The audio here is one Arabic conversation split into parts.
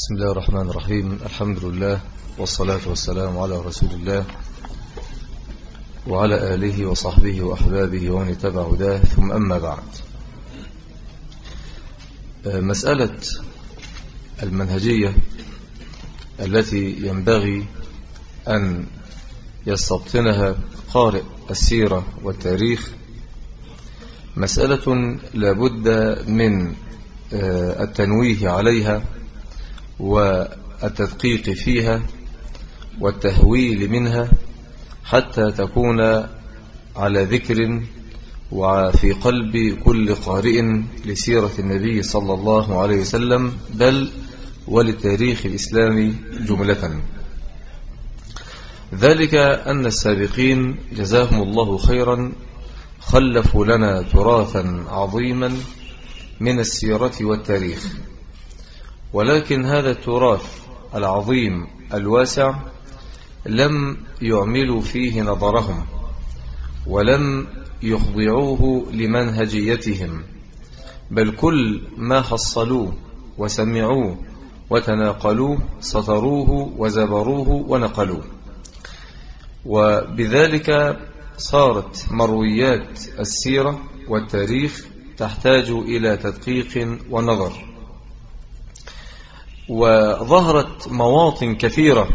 بسم الله الرحمن الرحيم. الحمد لله والصلاة والسلام على رسول الله وعلى آله وصحبه وأحبابه ومن اتبع هداه. ثم أما بعد. مسألة المنهجية التي ينبغي أن يستبطنها قارئ السيرة والتاريخ. مسألة لابد من التنويه عليها والتدقيق فيها والتهويل منها حتى تكون على ذكر وفي قلب كل قارئ لسيرة النبي صلى الله عليه وسلم بل وللتاريخ الإسلامي جملة. ذلك أن السابقين جزاهم الله خيرا خلفوا لنا تراثا عظيما من السيرة والتاريخ. ولكن هذا التراث العظيم الواسع لم يعملوا فيه نظرهم ولم يخضعوه لمنهجيتهم بل كل ما حصلوه وسمعوه وتناقلوه سطروه وزبروه ونقلوه. وبذلك صارت مرويات السيرة والتاريخ تحتاج إلى تدقيق ونظر. وظهرت مواطن كثيرة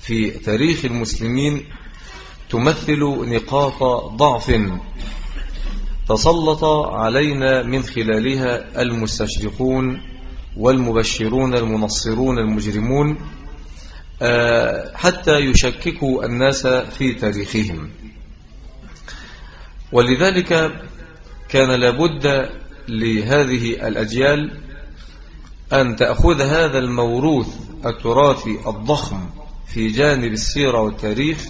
في تاريخ المسلمين تمثل نقاط ضعف. تسلط علينا من خلالها المستشرقون والمبشرون المنصرون المجرمون حتى يشككوا الناس في تاريخهم. ولذلك كان لابد لهذه الأجيال أن تأخذ هذا الموروث التراثي الضخم في جانب السيرة والتاريخ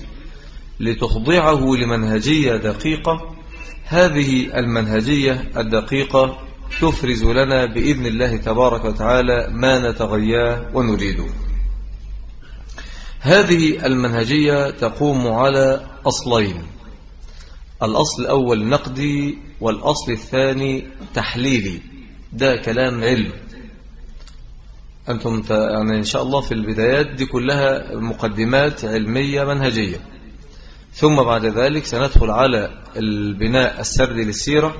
لتخضعه لمنهجية دقيقة. هذه المنهجية الدقيقة تفرز لنا بإذن الله تبارك وتعالى ما نتغياه ونريده هذه المنهجية تقوم على أصلين الأصل الأول نقدي والأصل الثاني تحليلي. ده كلام علم. أنتم يعني إن شاء الله في البدايات دي كلها مقدمات علمية منهجية. ثم بعد ذلك سندخل على البناء السردي للسيرة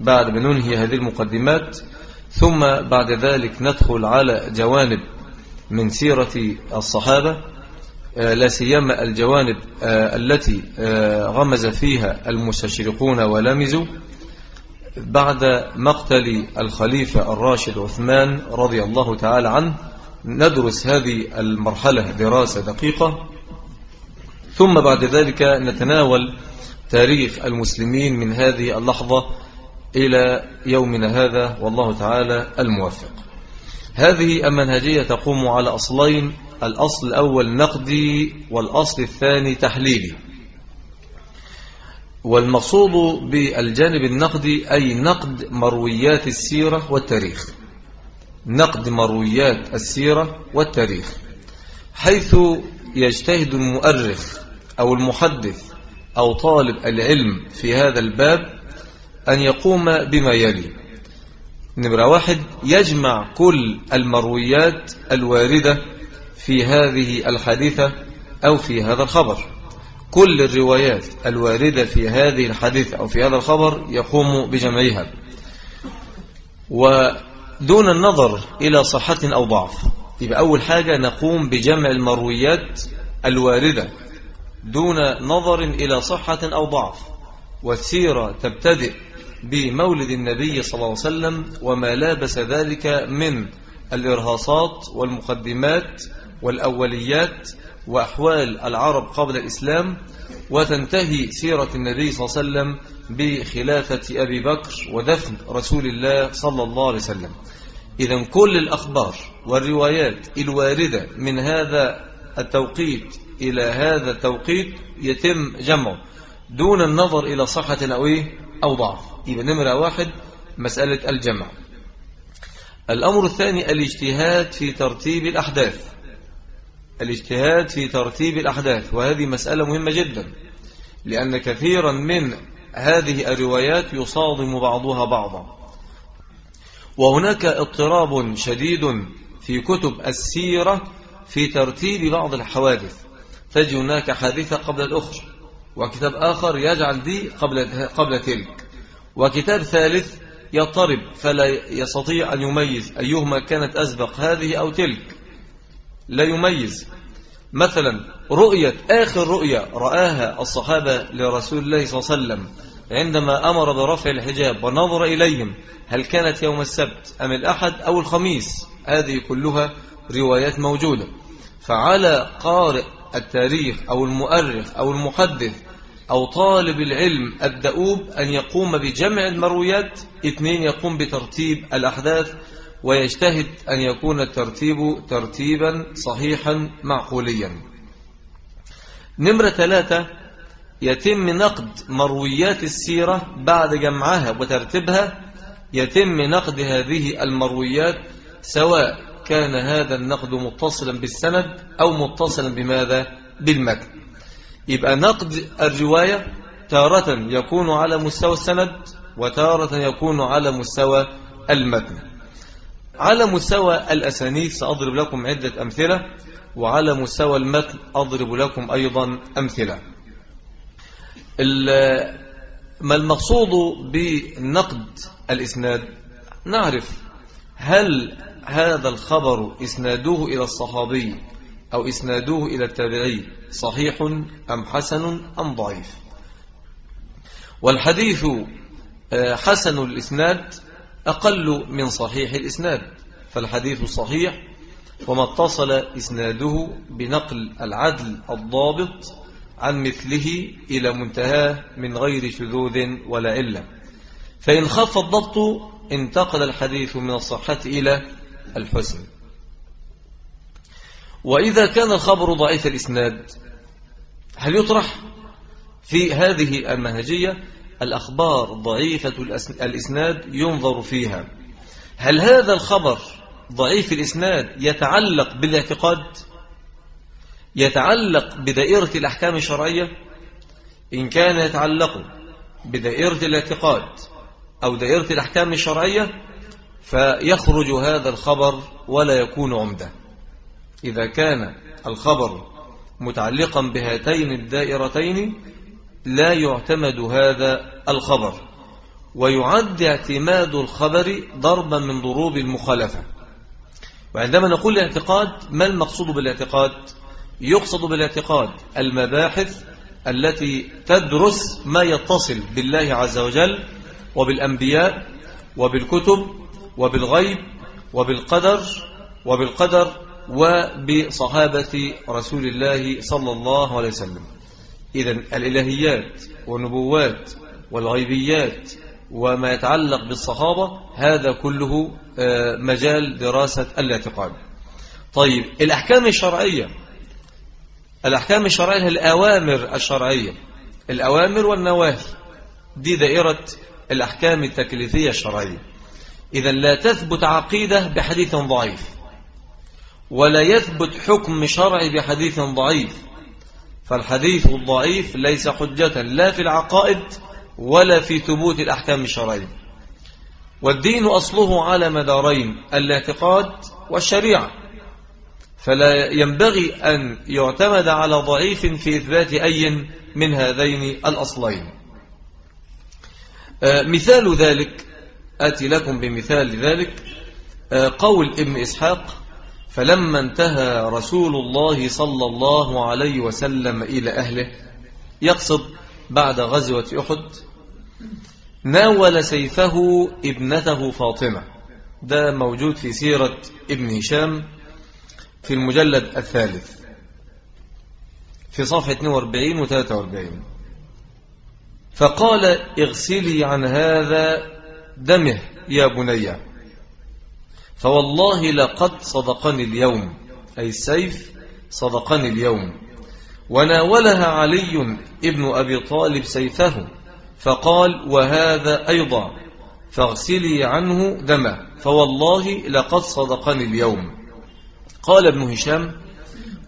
بعد ما ننهي هذه المقدمات. ثم بعد ذلك ندخل على جوانب من سيرة الصحابة. لا سيما الجوانب التي غمز فيها المستشرقون ولمزوا بعد مقتل الخليفة الراشد عثمان رضي الله تعالى عنه ندرس هذه المرحلة دراسة دقيقة. ثم بعد ذلك نتناول تاريخ المسلمين من هذه اللحظة إلى يومنا هذا والله تعالى الموفق. هذه المنهجية تقوم على أصلين الأصل الأول نقدي والأصل الثاني تحليلي. والمقصود بالجانب النقدي أي نقد مرويات السيرة والتاريخ. نقد مرويات السيرة والتاريخ. حيث يجتهد المؤرخ أو المحدث أو طالب العلم في هذا الباب أن يقوم بما يلي. نمرة واحد يجمع كل المرويات الواردة في هذه الحادثة أو في هذا الخبر. كل الروايات الواردة في هذه الحادثة أو في هذا الخبر يقوم بجمعها. ودون النظر إلى صحة أو ضعف يبقى أول حاجة نقوم بجمع المرويات الواردة دون نظر إلى صحة أو ضعف. والسيرة تبتدئ بمولد النبي صلى الله عليه وسلم وما لابس ذلك من الإرهاصات والمقدمات والأوليات وأحوال العرب قبل الإسلام وتنتهي سيرة النبي صلى الله عليه وسلم بخلافة أبي بكر ودفن رسول الله صلى الله عليه وسلم. إذا كل الأخبار والروايات الواردة من هذا التوقيت إلى هذا التوقيت يتم جمعه دون النظر إلى صحة أو, إيه؟ أو ضعف. يبقى نمرة واحد مسألة الجمع. الأمر الثاني الاجتهاد في ترتيب الأحداث. الاجتهاد في ترتيب الأحداث وهذه مسألة مهمة جدا لأن كثيرا من هذه الروايات يصادم بعضها بعضا. وهناك اضطراب شديد في كتب السيرة في ترتيب بعض الحوادث. تجد هناك حادثة قبل الأخرى وكتاب آخر يجعل دي قبل, قبل تلك. وكتاب ثالث يضطرب فلا يستطيع أن يميز أيهما كانت أسبق هذه أو تلك. لا يميز. مثلا رؤية آخر رؤية رآها الصحابة لرسول الله صلى الله عليه وسلم عندما أمر برفع الحجاب ونظر إليهم هل كانت يوم السبت أم الأحد أو الخميس؟ هذه كلها روايات موجودة. فعلى قارئ التاريخ أو المؤرخ أو المحدث أو طالب العلم الدؤوب أن يقوم بجمع المرويات اثنين يقوم بترتيب الأحداث ويجتهد أن يكون الترتيب ترتيبا صحيحا معقوليا. نمرة ثلاثة يتم نقد مرويات السيرة بعد جمعها وترتيبها. يتم نقد هذه المرويات سواء كان هذا النقد متصلا بالسند أو متصلا بماذا؟ بالمتن. يبقى نقد الرواية تارة يكون على مستوى السند وتارة يكون على مستوى المتن. على مستوى الأسانيد سأضرب لكم عدة أمثلة وعلى مستوى المتن أضرب لكم أيضا أمثلة. ما المقصود بنقد الإسناد؟ نعرف هل هذا الخبر إسنادوه إلى الصحابي أو إسنادوه إلى التابعي صحيح أم حسن أم ضعيف؟ والحديث آه، حسن الإسناد أقل من صحيح الإسناد فالحديث صحيح وما اتصل إسناده بنقل العدل الضابط عن مثله إلى منتهاه من غير شذوذ ولا علة فإن خف الضبط انتقل الحديث من الصحة إلى الحسن. وإذا كان الخبر ضعيف الإسناد هل يطرح في هذه المنهجية؟ الأخبار ضعيفة الإسناد ينظر فيها. هل هذا الخبر ضعيف الإسناد يتعلق بالاعتقاد؟ يتعلق بدائرة الأحكام الشرعية؟ إن كان يتعلق بدائرة الاعتقاد أو دائرة الأحكام الشرعية فيخرج هذا الخبر ولا يكون عمدة. إذا كان الخبر متعلقا بهاتين الدائرتين لا يعتمد هذا الخبر ويعد اعتماد الخبر ضربا من ضروب المخالفة. وعندما نقول الاعتقاد ما المقصود بالاعتقاد؟ يقصد بالاعتقاد المباحث التي تدرس ما يتصل بالله عز وجل وبالأنبياء وبالكتب وبالغيب وبالقدر وبالقدر وبصحابة رسول الله صلى الله عليه وسلم. إذا الإلهيات والنبوات والغيبيات وما يتعلق بالصحابة هذا كله آه، مجال دراسة الاعتقاد. طيب الأحكام الشرعية. الأحكام الشرعية الأوامر الشرعية. الأوامر والنواهي. دي دائرة الأحكام التكليفية الشرعية. إذا لا تثبت عقيدة بحديث ضعيف ولا يثبت حكم شرعي بحديث ضعيف. فالحديث الضعيف ليس حجة لا في العقائد ولا في ثبوت الأحكام الشرعية. والدين أصله على مدارين الاعتقاد والشريعة. فلا ينبغي أن يعتمد على ضعيف في إثبات أي من هذين الأصلين. آه، مثال ذلك آتي لكم بمثال ذلك آه، قول ابن إسحاق فلما انتهى رسول الله صلى الله عليه وسلم إلى أهله يقصد بعد غزوة أحد ناول سيفه ابنته فاطمة. ده موجود في سيرة ابن هشام في المجلد الثالث في صفحة 42 و 43 فقال اغسلي عن هذا دمه يا بني. فوالله لقد صدقني اليوم. أي السيف صدقني اليوم. وناولها علي ابن أبي طالب سيفه فقال وهذا أيضا فاغسلي عنه دمه. فوالله لقد صدقني اليوم. قال ابن هشام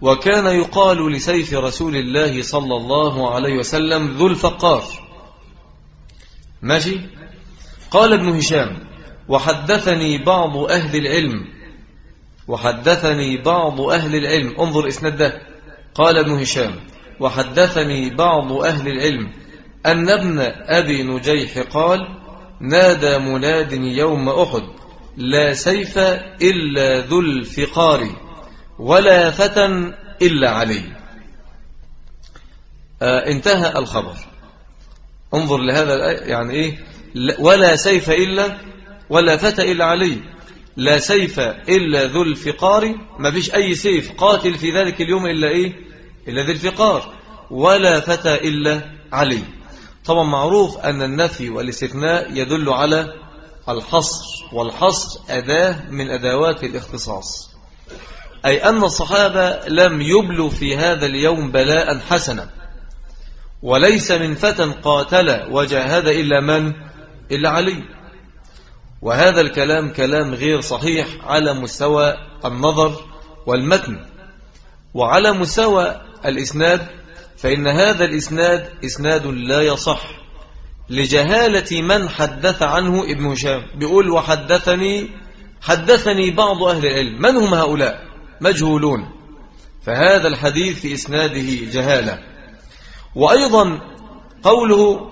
وكان يقال لسيف رسول الله صلى الله عليه وسلم ذو الفقار. ماشي؟ قال ابن هشام وحدثني بعض أهل العلم. وحدثني بعض أهل العلم. انظر إسناد ده. قال ابن هشام وحدثني بعض أهل العلم. أن ابن أبي نجيح قال نادى مناد يوم أحد لا سيف إلا ذو الفقار ولا فتى إلا علي. آه انتهى الخبر. انظر لهذا يعني إيه؟ ولا سيف إلا ولا فتى إلا علي. لا سيف إلا ذو الفقار. ما فيش أي سيف قاتل في ذلك اليوم إلا إيه؟ إلا ذي الفقار. ولا فتى إلا علي. طبعا معروف أن النفي والاستثناء يدل على الحصر والحصر أداة من أدوات الاختصاص. أي أن الصحابة لم يبلوا في هذا اليوم بلاء حسنا. وليس من فتى قاتل وجاهد إلا من؟ إلا علي. وهذا الكلام كلام غير صحيح على مستوى النظر والمتن. وعلى مستوى الإسناد فإن هذا الإسناد إسناد لا يصح. لجهالة من حدث عنه ابن هشام بيقول وحدثني حدثني بعض أهل العلم. من هم هؤلاء؟ مجهولون. فهذا الحديث في إسناده جهالة. وأيضا قوله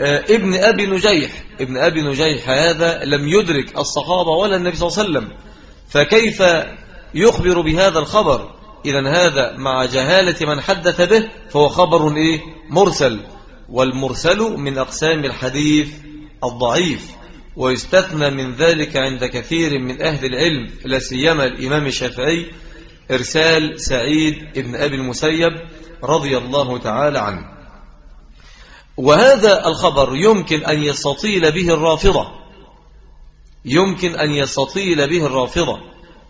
ابن أبي نجيح. ابن أبي نجيح هذا لم يدرك الصحابة ولا النبي صلى الله عليه وسلم. فكيف يخبر بهذا الخبر؟ إذا هذا مع جهالة من حدث به فهو خبر إيه؟ مرسل. والمرسل من أقسام الحديث الضعيف ويستثنى من ذلك عند كثير من أهل العلم لا سيما الإمام الشافعي إرسال سعيد ابن أبي المسيب رضي الله تعالى عنه. وهذا الخبر يمكن أن يستطيل به الرافضة يمكن أن يستطيل به الرافضة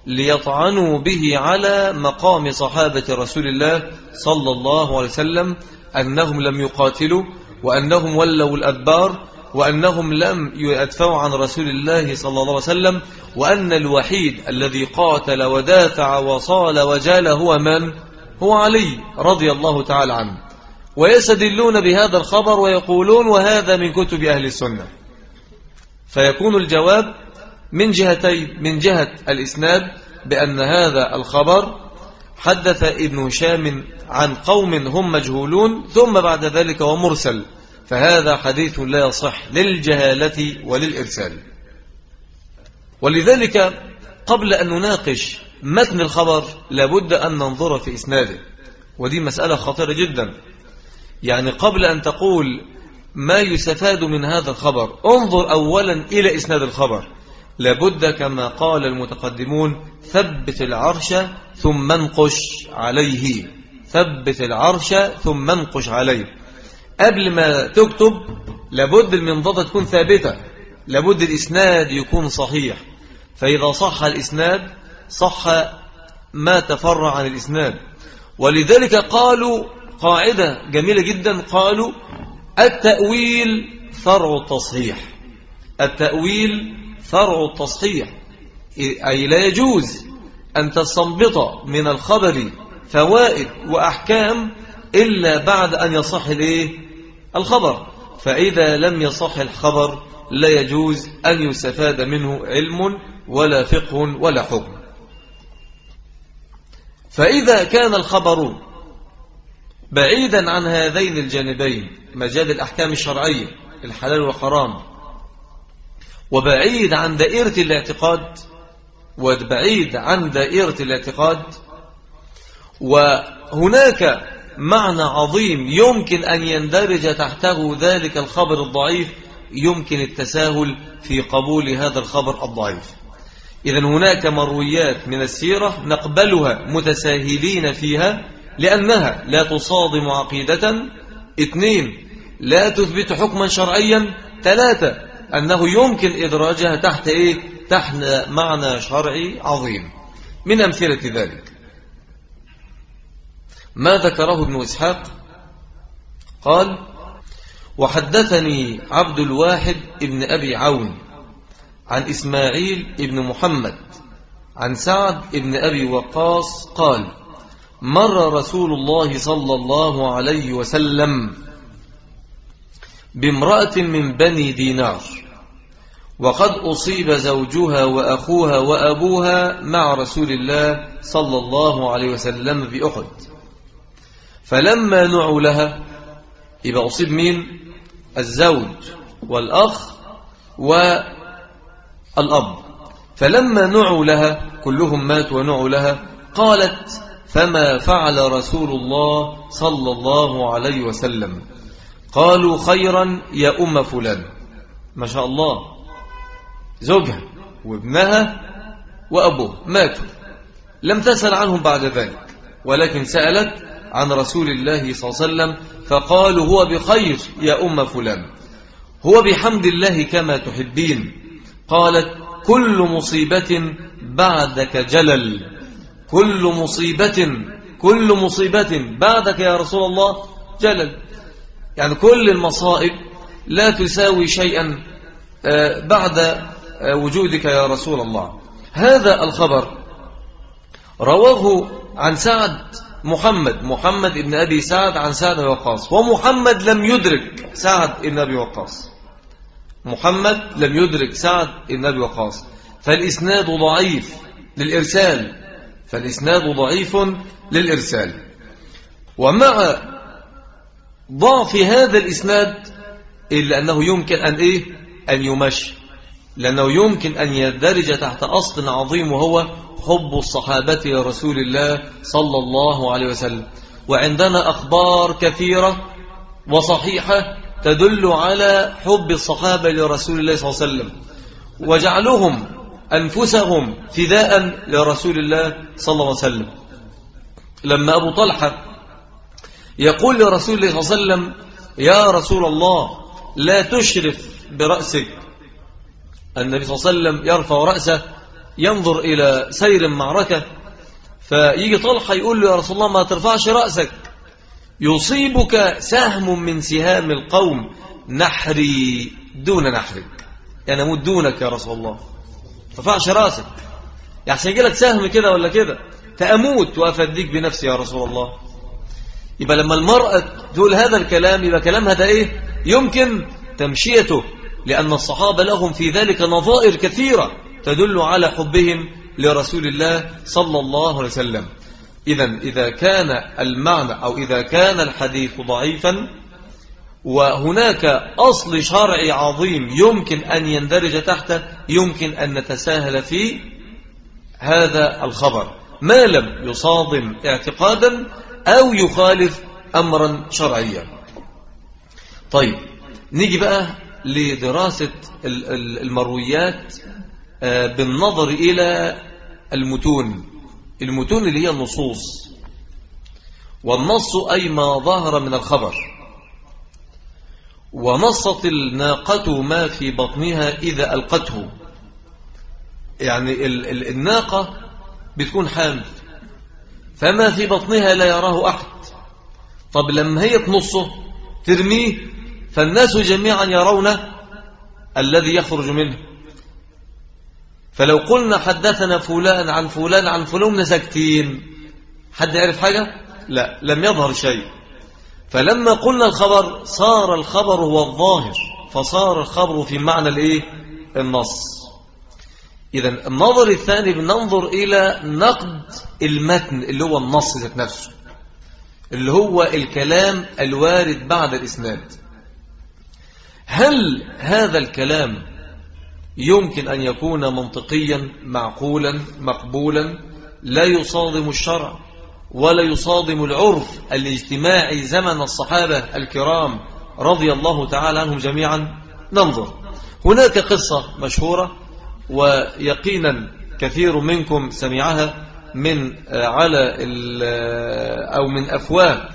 ليطعنوا به على مقام صحابة رسول الله صلى الله عليه وسلم أنهم لم يقاتلوا وأنهم ولوا الأدبار وأنهم لم يدفعوا عن رسول الله صلى الله عليه وسلم وأن الوحيد الذي قاتل ودافع وصال وجال هو من؟ هو علي رضي الله تعالى عنه ويستدلون بهذا الخبر ويقولون وهذا من كتب أهل السنة. فيكون الجواب من جهتين من جهة الإسناد بأن هذا الخبر حدث ابن هشام عن قوم هم مجهولون ثم بعد ذلك ومرسل فهذا حديث لا يصح للجهالة وللإرسال. ولذلك قبل أن نناقش متن الخبر لابد أن ننظر في إسناده. ودي مسألة خطيرة جدا. يعني قبل أن تقول ما يستفاد من هذا الخبر انظر أولا إلى إسناد الخبر. لابد كما قال المتقدمون ثبت العرش ثم انقش عليه. ثبت العرش ثم انقش عليه. قبل ما تكتب لابد المنضدة تكون ثابتة. لابد الإسناد يكون صحيح. فإذا صح الإسناد صح ما تفرع عن الإسناد. ولذلك قالوا قاعدة جميلة جدا. قالوا التأويل فرع التصحيح التأويل فرع التصحيح أي لا يجوز أن تستنبط من الخبر فوائد وأحكام إلا بعد أن يصح الإيه؟ الخبر. فإذا لم يصح الخبر لا يجوز أن يستفاد منه علم ولا فقه ولا حكم. فإذا كان الخبر بعيدا عن هذين الجانبين مجال الأحكام الشرعية الحلال والحرام. وبعيد عن دائرة الاعتقاد وبعيد عن دائرة الاعتقاد. وهناك معنى عظيم يمكن أن يندرج تحته ذلك الخبر الضعيف يمكن التساهل في قبول هذا الخبر الضعيف. إذا هناك مرويات من السيرة نقبلها متساهلين فيها. لأنها لا تصادم عقيدة. اثنين لا تثبت حكما شرعيا. ثلاثة أنه يمكن إدراجها تحت إيه؟ تحت معنى شرعي عظيم. من أمثلة ذلك ما ذكره ابن إسحاق. قال وحدثني عبد الواحد ابن أبي عون عن إسماعيل ابن محمد عن سعد ابن أبي وقاص قال مر رسول الله صلى الله عليه وسلم بامرأة من بني دينار وقد أصيب زوجها وأخوها وأبوها مع رسول الله صلى الله عليه وسلم بأحد فلما نعوا لها يبقى أصيب مين؟ الزوج والأخ والأب. فلما نعوا لها كلهم ماتوا ونعوا لها قالت فما فعل رسول الله صلى الله عليه وسلم. قالوا خيرا يا أم فلان. ما شاء الله. زوجها وابنها وأبوه ماتوا. لم تسأل عنهم بعد ذلك ولكن سألت عن رسول الله صلى الله عليه وسلم فقالوا هو بخير يا أم فلان. هو بحمد الله كما تحبين. قالت كل مصيبة بعدك جلل. كل مصيبة كل مصيبة. بعدك يا رسول الله جلل. يعني كل المصائب لا تساوي شيئا آه، بعد آه، وجودك يا رسول الله. هذا الخبر رواه عن سعد محمد محمد بن أبي سعد عن سعد بن وقاص. ومحمد لم يدرك سعد بن أبي وقاص. محمد لم يدرك سعد بن أبي وقاص. فالإسناد ضعيف للإرسال. فالإسناد ضعيف للإرسال. ومع ضعف هذا الإسناد إلا أنه يمكن أن إيه؟ أن يمشي. لأنه يمكن أن يدرج تحت أصل عظيم وهو حب الصحابة لرسول الله صلى الله عليه وسلم. وعندنا أخبار كثيرة وصحيحة تدل على حب الصحابة لرسول الله صلى الله عليه وسلم. وجعلهم أنفسهم فداء لرسول الله صلى الله عليه وسلم. لما أبو طلحة يقول لرسول الله صلى الله عليه وسلم يا رسول الله لا تشرف برأسك. النبي صلى الله عليه وسلم يرفع رأسه ينظر إلى سير المعركة فيجي طلحة يقول له يا رسول الله ما ترفعش رأسك. يصيبك سهم من سهام القوم نحري دون نحرك. يعني أموت دونك يا رسول الله. ترفعش رأسك. يعني يجي لك سهم كده ولا كده. تأموت وأفديك بنفسي يا رسول الله. يبقى لما المرأة تقول هذا الكلام يبقى كلامها ده إيه؟ يمكن تمشيته. لأن الصحابة لهم في ذلك نظائر كثيرة تدل على حبهم لرسول الله صلى الله عليه وسلم. إذا إذا كان المعنى أو إذا كان الحديث ضعيفا وهناك أصل شرعي عظيم يمكن أن يندرج تحته يمكن أن نتساهل في هذا الخبر. ما لم يصادم اعتقادا أو يخالف أمرا شرعيا. طيب نيجي بقى لدراسة المرويات آه، بالنظر إلى المتون. المتون اللي هي النصوص. والنص أي ما ظهر من الخبر. ونصت الناقة ما في بطنها إذا ألقته. يعني الناقة بتكون حامل. فما في بطنها لا يراه أحد. طب لما هي تنصه ترميه فالناس جميعا يرون الذي يخرج منه. فلو قلنا حدثنا فلان عن فلان عن فلان ساكتين حد يعرف حاجة؟ لا لم يظهر شيء. فلما قلنا الخبر صار الخبر هو الظاهر فصار الخبر في معنى الإيه؟ النص. اذا النظر الثاني بننظر إلى نقد المتن اللي هو النص ذات نفسه اللي هو الكلام الوارد بعد الإسناد. هل هذا الكلام يمكن أن يكون منطقيا معقولا مقبولا؟ لا يصادم الشرع ولا يصادم العرف الاجتماعي زمن الصحابة الكرام رضي الله تعالى عنهم جميعا. ننظر. هناك قصة مشهورة ويقينا كثير منكم سمعها من على أو من أفواه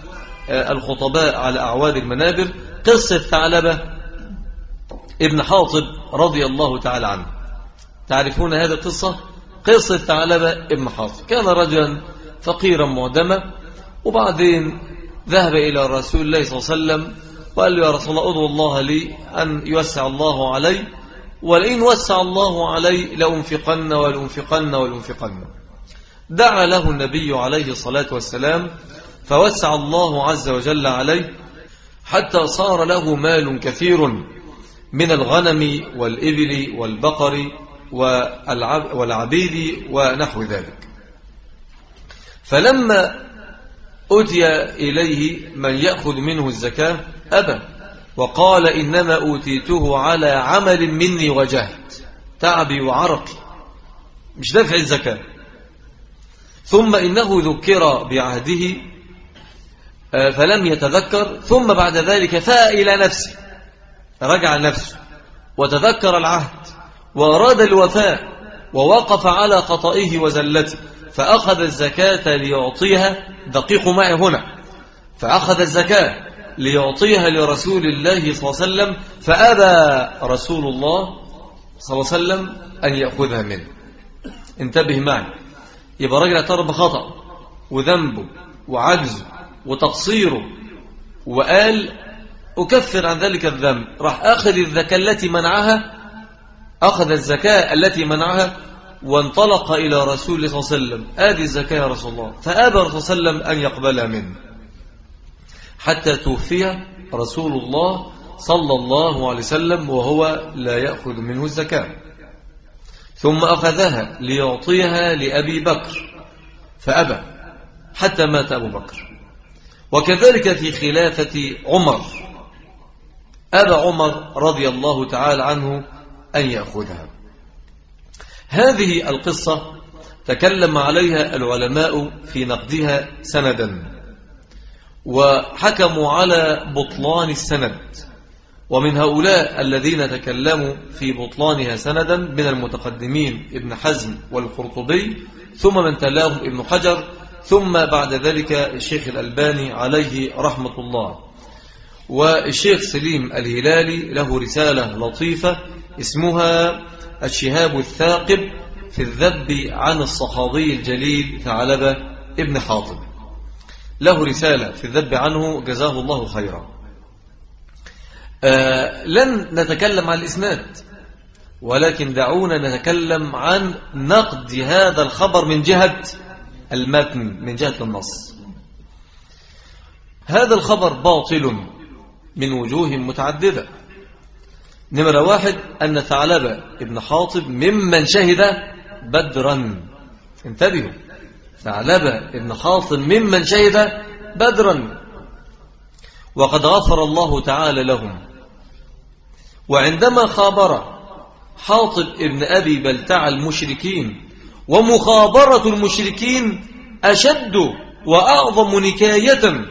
الخطباء على أعواد المنابر. قصة ثعلبة ابن حاطب رضي الله تعالى عنه. تعرفون هذه القصة؟ قصة ثعلبة ابن حاطب. كان رجلا فقيرا معدما وبعدين ذهب إلى رسول الله صلى الله عليه وسلم وقال له يا رسول الله أدعو الله لي أن يوسع الله علي. ولئن وسع الله علي لأنفقن ولأنفقن ولأنفقن. دعا له النبي عليه الصلاة والسلام فوسع الله عز وجل عليه حتى صار له مال كثير من الغنم والإبل والبقر والعبيد ونحو ذلك. فلما أتي إليه من يأخذ منه الزكاة أبى. وقال إنما أوتيته على عمل مني وجهد تعبي وعرقي مش دفع الزكاة. ثم إنه ذكر بعهده آه، فلم يتذكر ثم بعد ذلك فاء إلى نفسه. رجع نفسه وتذكر العهد وأراد الوفاء ووقف على خطئه وزلته. فأخذ الزكاة ليعطيها. دقيق معي هنا. فأخذ الزكاة. ليعطيها لرسول الله صلى الله عليه وسلم فأبى رسول الله صلى الله عليه وسلم أن يأخذها منه. انتبه معي. يبقى راجل اعترف بخطأ وذنبه وعجزه وتقصيره وقال أكفر عن ذلك الذنب. راح أخذ الزكاة التي منعها أخذ الزكاة التي منعها وانطلق إلى رسول الله صلى الله عليه وسلم. آدي الزكاة يا رسول الله. فأبى رسول الله أن يقبلها منه. حتى توفي رسول الله صلى الله عليه وسلم وهو لا يأخذ منه الزكاة. ثم أخذها ليعطيها لأبي بكر فأبى حتى مات أبو بكر. وكذلك في خلافة عمر أبى عمر رضي الله تعالى عنه أن يأخذها. هذه القصة تكلم عليها العلماء في نقدها سندا. وحكموا على بطلان السند. ومن هؤلاء الذين تكلموا في بطلانها سندا من المتقدمين ابن حزم والقرطبي ثم من تلاهم ابن حجر ثم بعد ذلك الشيخ الألباني عليه رحمة الله. والشيخ سليم الهلالي له رسالة لطيفة اسمها الشهاب الثاقب في الذب عن الصحابي الجليل ثعلبة ابن حاطب. له رسالة في الذب عنه جزاه الله خيرا. آه لن نتكلم عن الإسناد ولكن دعونا نتكلم عن نقد هذا الخبر من جهة المتن من جهة النص. هذا الخبر باطل من وجوه متعددة. نمرة واحد أن ثعلبة ابن حاطب ممن شهد بدرا. انتبهوا. ثعلبة ابن حاطب ممن شهد بدرا. وقد غفر الله تعالى لهم. وعندما خابر حاطب ابن أبي بلتع المشركين ومخابرة المشركين أشد وأعظم نكاية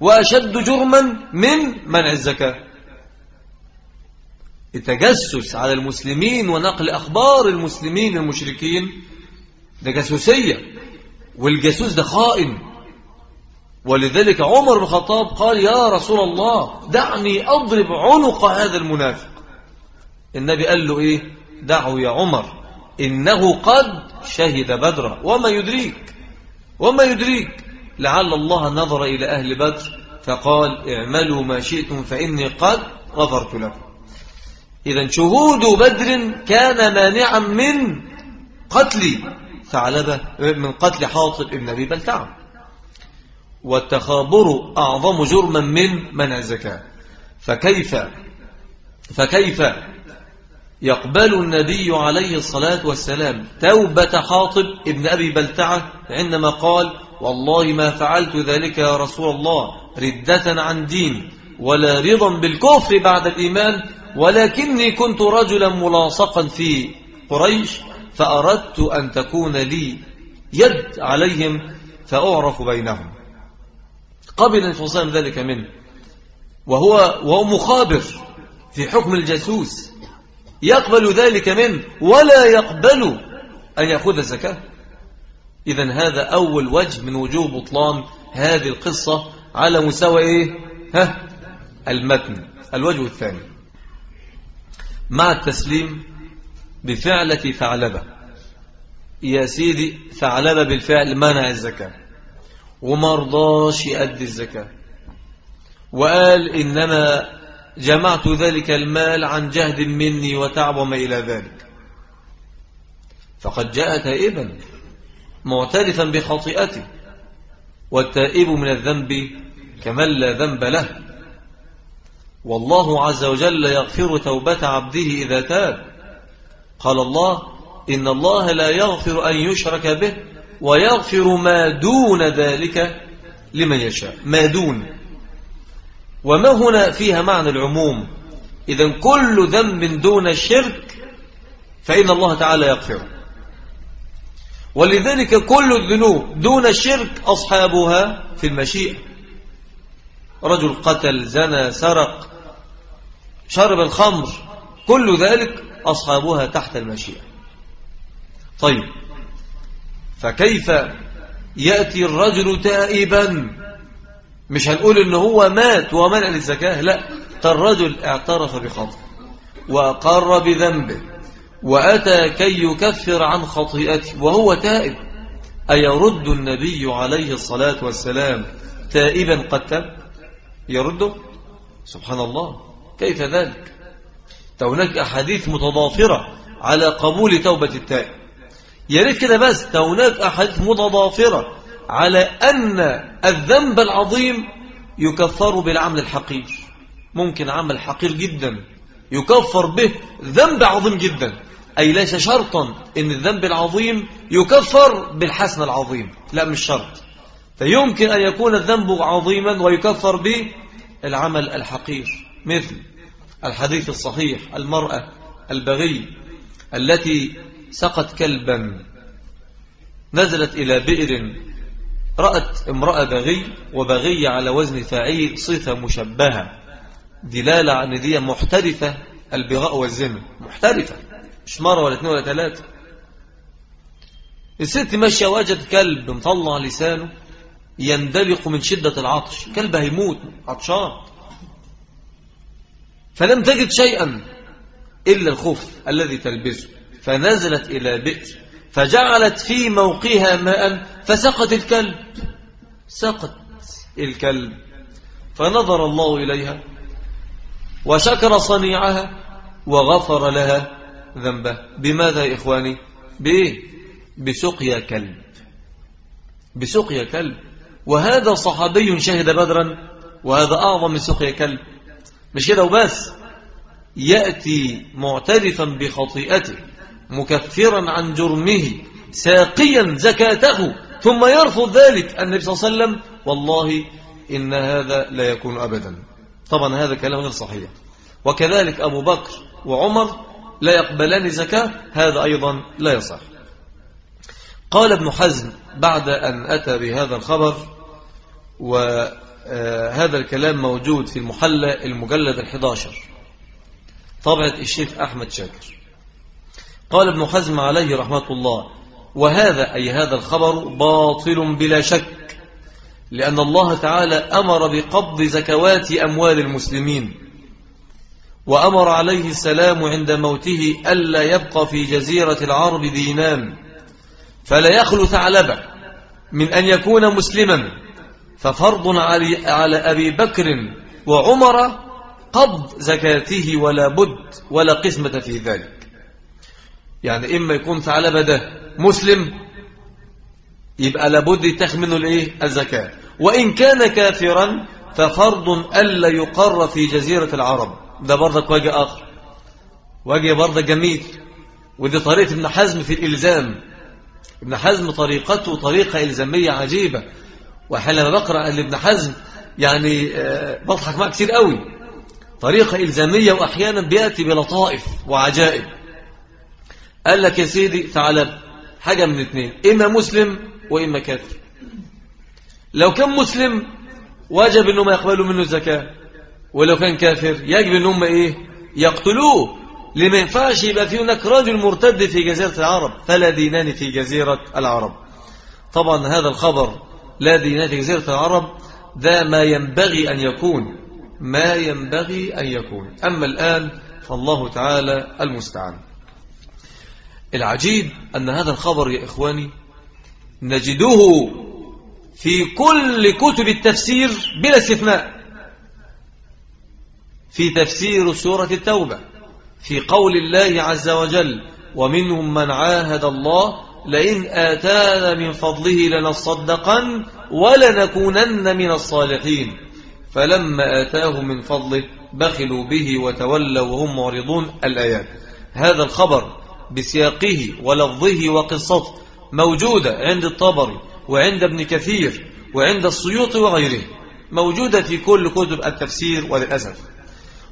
وأشد جرما من منع الزكاة. التجسس على المسلمين ونقل أخبار المسلمين المشركين جاسوسية والجاسوس ده خائن. ولذلك عمر بن الخطاب قال يا رسول الله دعني أضرب عنق هذا المنافق. النبي قال له إيه؟ دعوا يا عمر إنه قد شهد بدرا. وما يدريك وما يدريك. لعل الله نظر إلى أهل بدر فقال اعملوا ما شئتم فإني قد غفرت لكم. إذا شهود بدر كان مانعا من قتل ثعلبة من قتل حاطب ابن أبي بلتعب والتخابر أعظم جرما من منع الزكاة. فكيف فكيف يقبل النبي عليه الصلاة والسلام توبة حاطب ابن أبي بلتعة عندما قال والله ما فعلت ذلك يا رسول الله ردة عن دين ولا رضا بالكفر بعد الإيمان ولكني كنت رجلا ملاصقا في قريش فأردت أن تكون لي يد عليهم فأعرف بينهم قبل يفصل ذلك منه وهو, وهو مخابر في حكم الجاسوس يقبل ذلك منه ولا يقبل أن يأخذ الزكاة إذا هذا أول وجه من وجوه بطلان هذه القصة على مستوى إيه؟ ها؟ المتن الوجه الثاني مع التسليم بفعلة ثعلبة. يا سيدي ثعلبة بالفعل منع الزكاة. ومرضاش يؤدي الزكاة. وقال إنما جمعت ذلك المال عن جهد مني وتعب وما إلى ذلك. فقد جاء تائبا معترفا بخطيئته والتائب من الذنب كمن لا ذنب له. والله عز وجل يغفر توبة عبده إذا تاب. قال الله إن الله لا يغفر أن يشرك به ويغفر ما دون ذلك لمن يشاء. ما دون. وما هنا فيها معنى العموم؟ إذا كل ذنب دون الشرك فإن الله تعالى يغفره. ولذلك كل الذنوب دون الشرك أصحابها في المشيئة. رجل قتل زنى سرق شرب الخمر كل ذلك أصحابها تحت المشيئة. طيب. فكيف يأتي الرجل تائبا؟ مش هنقول إن هو مات ومنع للزكاة لا. الرجل اعترف بخطأ وأقر بذنبه وأتى كي يكفر عن خطيئته وهو تائب. أيرد النبي عليه الصلاة والسلام تائبا قد تاب يرده؟ سبحان الله. كيف ذلك؟ هناك أحاديث متضافرة على قبول توبة التائب. يا ريت كده بس هناك أحاديث متضافرة على أن الذنب العظيم يكفر بالعمل الحقير. ممكن عمل حقير جدا يكفر به ذنب عظيم جدا. أي ليس شرطا أن الذنب العظيم يكفر بالحسن العظيم. لا مش شرط. فيمكن أن يكون الذنب عظيما ويكفر به العمل الحقير. مثل الحديث الصحيح المرأة البغي التي سقت كلبا نزلت إلى بئر رأت امرأة بغي وبغي على وزن فاعل صفة مشبهة دلالة عن دي محترفة البغاء والزنا محترفة. مش مرة ولا اثنين ولا ثلاثة. الست ماشية وجدت كلب مطلع لسانه يندلق من شدة العطش. كلب هيموت عطشان. فلم تجد شيئا إلا الخف الذي تلبسه. فنزلت إلى بئر فجعلت في موقها ماء فسقط الكلب. سقط الكلب. فنظر الله إليها وشكر صنيعها وغفر لها ذنبه. بماذا يا إخواني؟ بإيه بسقيا كلب. بسقيا كلب. وهذا صحابي شهد بدرا. وهذا أعظم من سقيا كلب. مش كده وبس. يأتي معترفا بخطيئته مكفرا عن جرمه ساقيا زكاته ثم يرفض ذلك. النبي صلى الله عليه وسلم والله إن هذا لا يكون أبدا. طبعا هذا كلام غير صحيح. وكذلك أبو بكر وعمر لا يقبلان زكاة هذا أيضا لا يصح. قال ابن حزم بعد أن أتى بهذا الخبر وهذا الكلام موجود في المحلى المجلد الحداشر. طبعة الشيخ أحمد شاكر. قال ابن حزم عليه رحمة الله وهذا أي هذا الخبر باطل بلا شك لأن الله تعالى أمر بقبض زكوات أموال المسلمين وأمر عليه السلام عند موته ألا يبقى في جزيرة العرب دينان فلا يخلو ثعلبة من أن يكون مسلما. ففرض على أبي بكر وعمر قبض زكاته ولا بد ولا قسمة في ذلك. يعني إما يكون ثعلبة ده مسلم يبقى لابد يتخذ منه الإيه؟ الزكاة. وإن كان كافرا ففرض ألا يقر في جزيرة العرب. ده برضك وجه آخر. وجه برضك جميل. ودي طريقة ابن حزم في الإلزام. ابن حزم طريقته طريقة إلزامية عجيبة. وحين بقرأ لابن حزم يعني آه، بضحك معه كتير قوي. طريقة إلزامية وأحيانا بيأتي بلطائف وعجائب. قال لك يا سيدي تعالى حاجة من اثنين إما مسلم وإما كافر. لو كان مسلم واجب أنهم يقبلوا منه الزكاة ولو كان كافر يجب أنهم إيه يقتلوه. لما ينفعش يبقى في هناك رجل مرتد في جزيرة العرب فلا دينان في جزيرة العرب. طبعا هذا الخبر لا دينان في جزيرة العرب ده ما ينبغي أن يكون ما ينبغي أن يكون. أما الآن فالله تعالى المستعان. العجيب أن هذا الخبر يا إخواني نجده في كل كتب التفسير بلا استثناء. في تفسير سورة التوبة في قول الله عز وجل ومنهم من عاهد الله لئن آتانا من فضله لنصدقن ولنكونن من الصالحين. فلما آتاه من فضله بخلوا به وتولوا وهم معرضون الآيات. هذا الخبر بسياقه ولفظه وقصته موجودة عند الطبري وعند ابن كثير وعند السيوط وغيره موجودة في كل كتب التفسير وللأسف.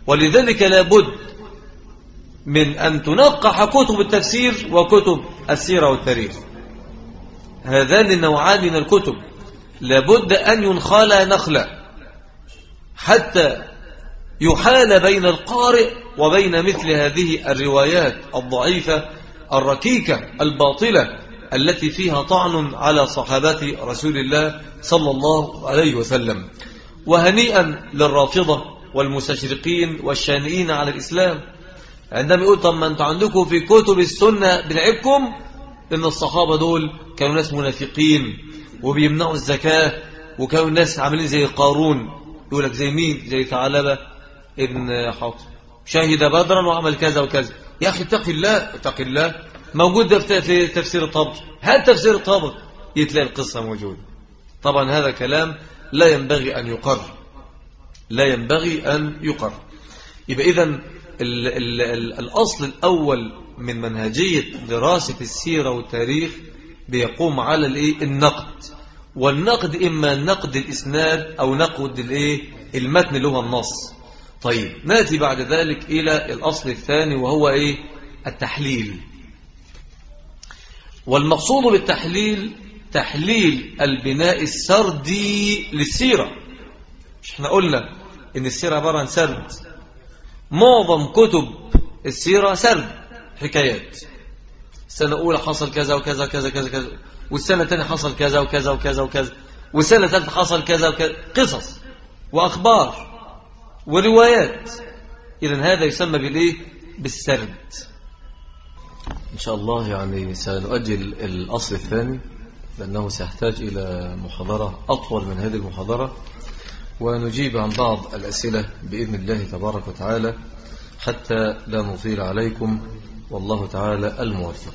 ولذلك لابد من أن تنقح كتب التفسير وكتب السيرة والتاريخ. هذان النوعان من الكتب. لابد أن ينخال نخلا. حتى يحال بين القارئ وبين مثل هذه الروايات الضعيفة الركيكة الباطلة التي فيها طعن على صحابات رسول الله صلى الله عليه وسلم. وهنيئا للرافضة والمستشرقين والشانئين على الإسلام عندما يقول طب ما أنتوا عندكم في كتب السنة بنعبكم إن الصحابة دول كانوا ناس منافقين وبيمنعوا الزكاة وكانوا ناس عاملين زي قارون. يقول لك زي مين؟ زي ثعلبة ابن حاطب. شهد بدرا وعمل كذا وكذا. يا أخي اتق الله اتق الله. موجود ده في تفسير الطبر. هات تفسير الطبر؟ يتلاقي القصة موجودة. طبعا هذا كلام لا ينبغي أن يقر. لا ينبغي أن يقر. يبقى إذن الأصل الأول من منهجية دراسة السيرة والتاريخ بيقوم على الإيه؟ النقد. والنقد إما نقد الإسناد أو نقد الإيه؟ المتن اللي هو النص. طيب نأتي بعد ذلك إلى الأصل الثاني وهو إيه؟ التحليل. والمقصود بالتحليل تحليل البناء السردي للسيرة. مش إحنا قلنا إن السيرة عبارة عن سرد. معظم كتب السيرة سرد حكايات. السنة الأولى حصل كذا وكذا كذا كذا كذا والسنة الثانية حصل كذا وكذا وكذا وكذا والسنة الثالثة حصل كذا وكذا قصص وأخبار وروايات. إذا هذا يسمى بالإيه؟ بالسرد. إن شاء الله يعني سنؤجل الأصل الثاني لأنه سيحتاج إلى محاضرة أطول من هذه المحاضرة. ونجيب عن بعض الأسئلة بإذن الله تبارك وتعالى حتى لا نطيل عليكم والله تعالى الموفق.